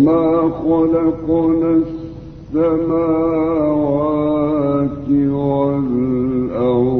وما خلقنا السماوات والأرض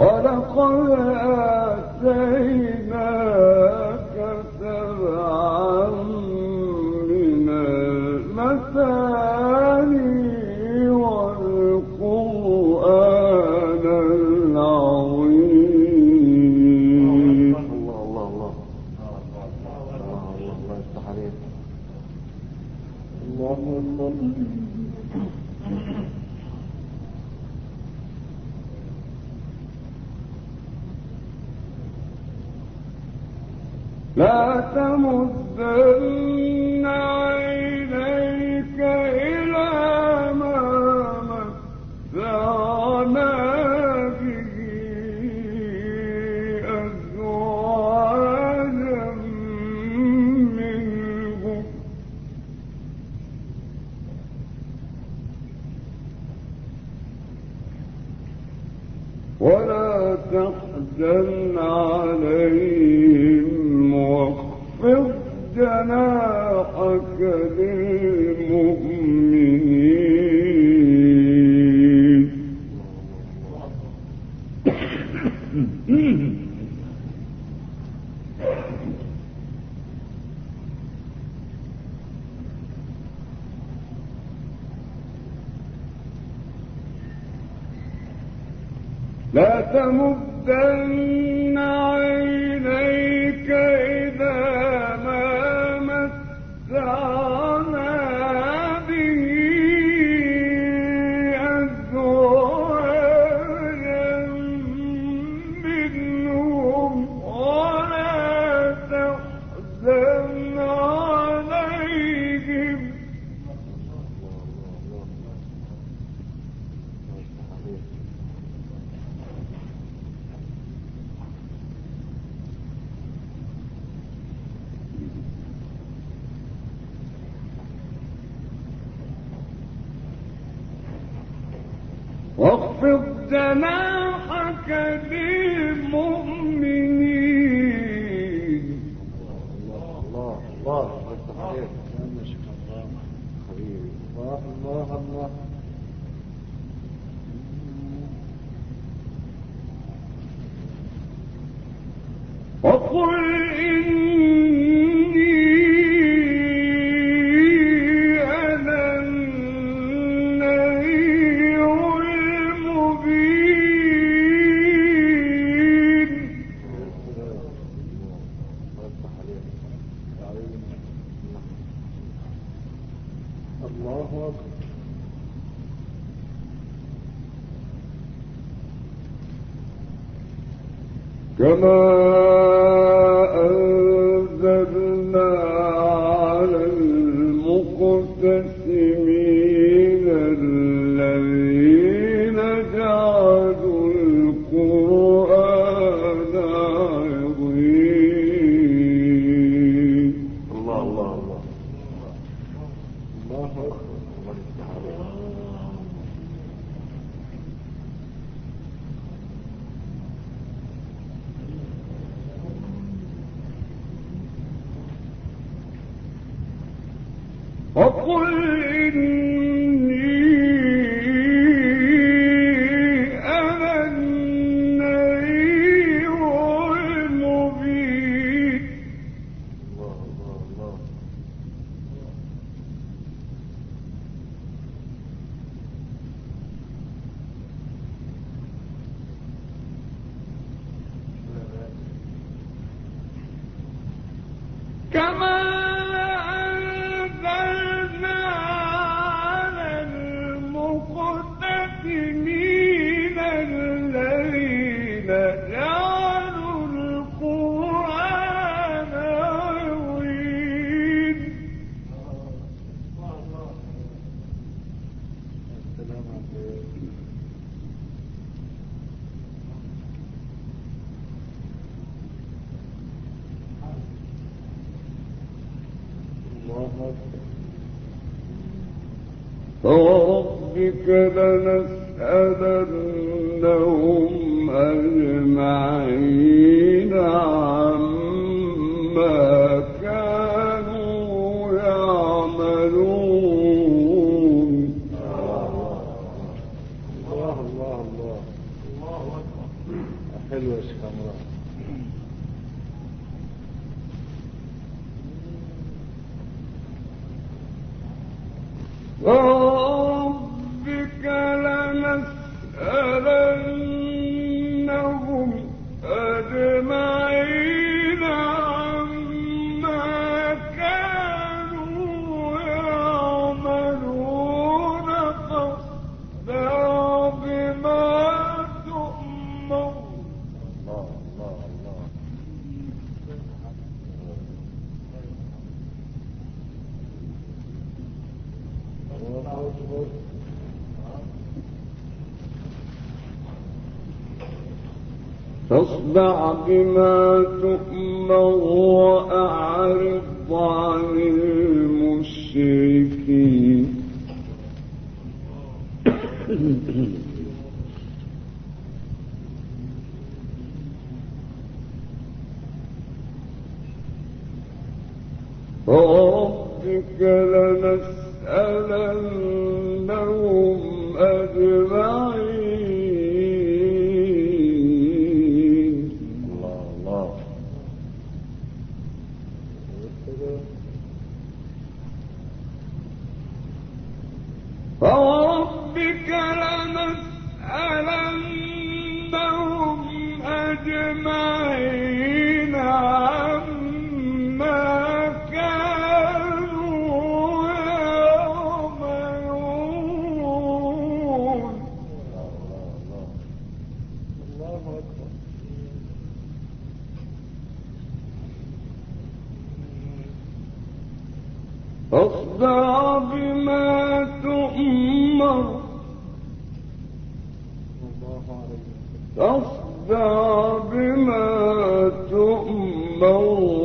ولقد آتينا لا تمدن جناحك دي وقل إن فاصدع بما تؤمر وأعرض عن المشركين. فربك لنسألن Oh, oh. مَنْ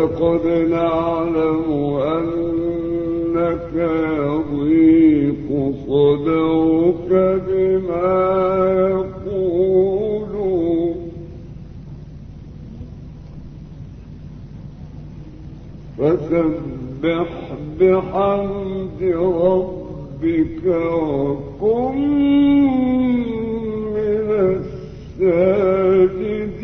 لقد نعلم أنك يضيق صدرك بما يقولون. فسبح بحمد ربك وكن من الساجدين.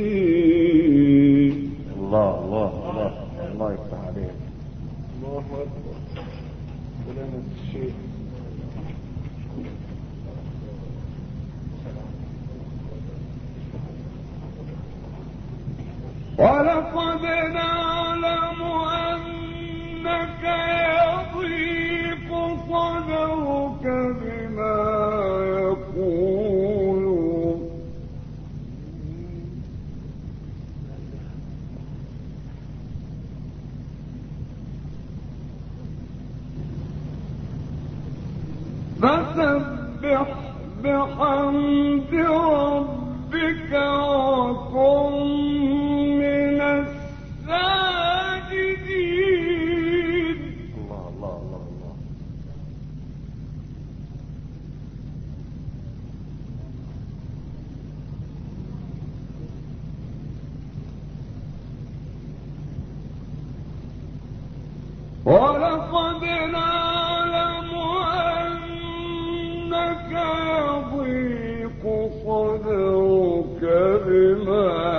سبح بحمد ربك وكفى كلمات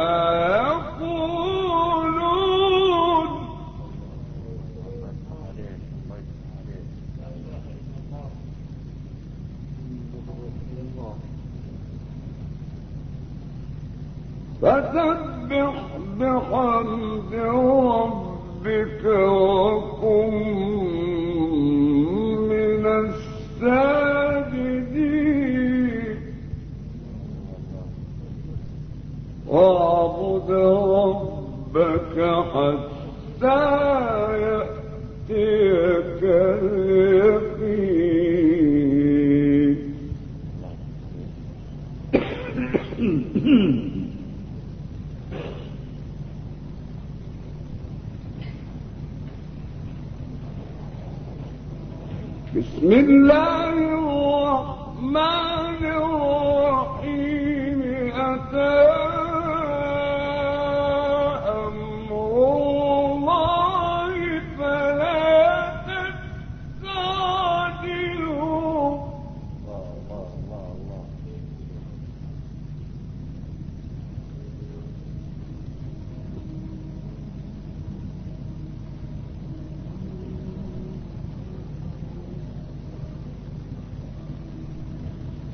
بسم الله الرحمن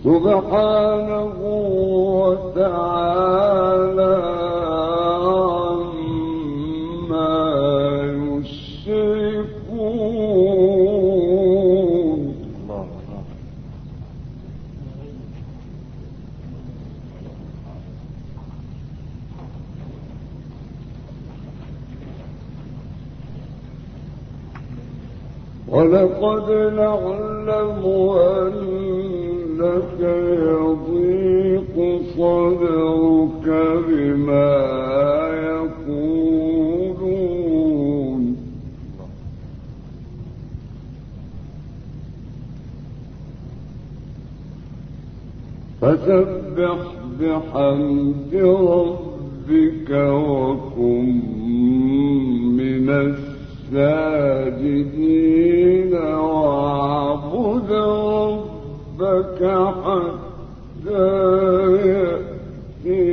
سبحانه وتعالى. فسبح بحمد ربك وكن من الساجدين وعبد ربك حتى يأتي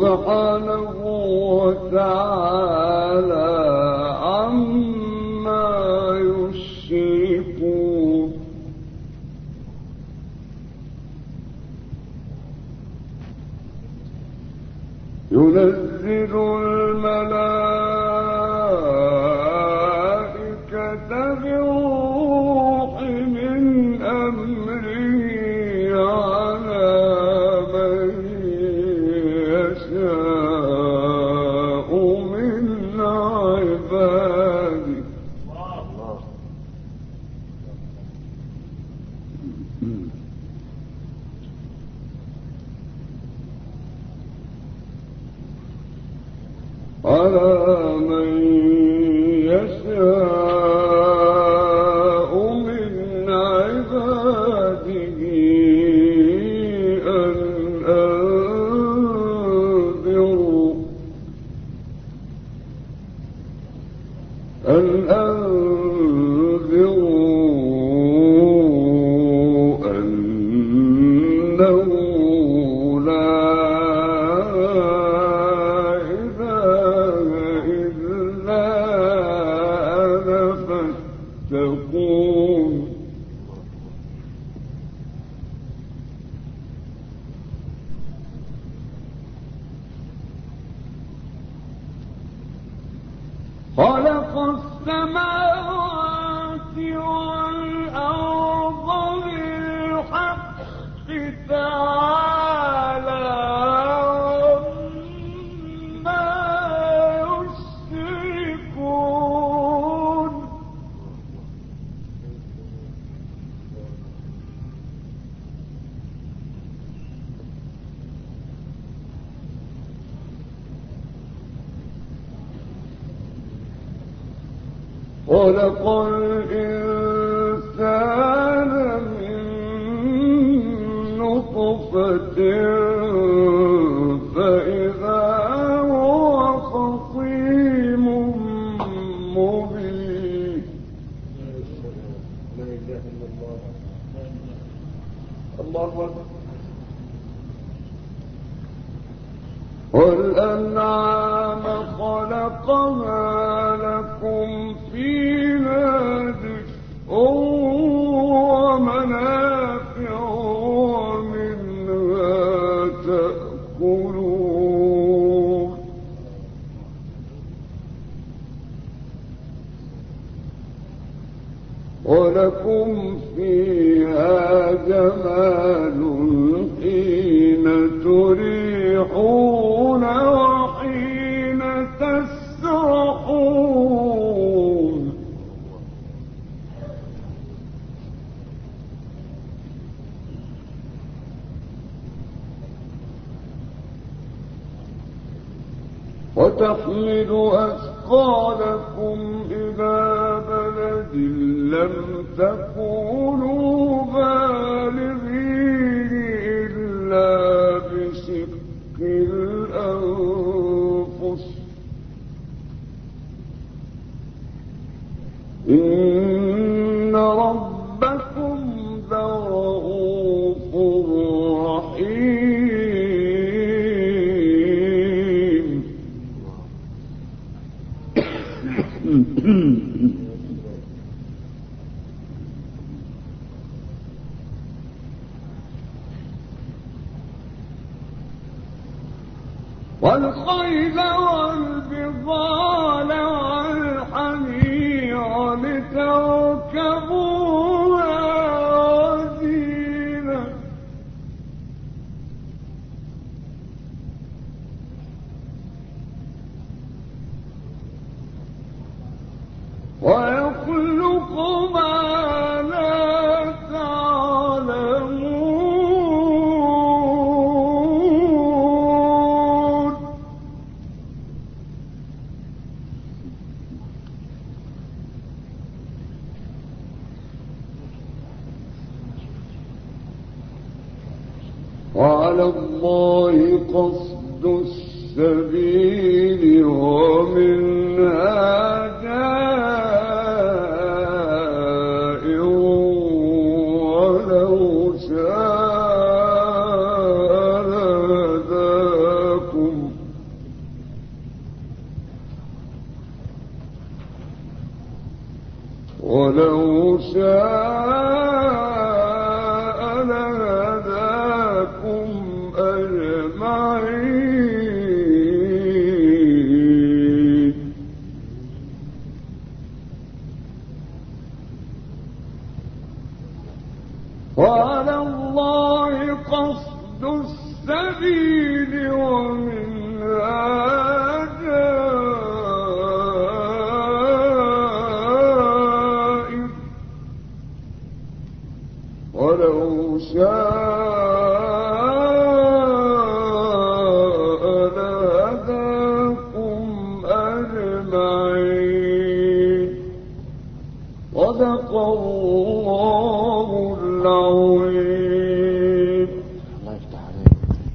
سبحانه وتعالى عما يشركون. ينزل الملائكة الله أكبر والأنعام خلقها لكم فيها دفء ومنافع ومنها تأكلون۔ ولكم فيها جمال حين تريحون وحين تسرحون. وتحمل أثقالكم إلى بلد لم تكونوا ہوں ہوں وعلى الله قصد السبيل ومنها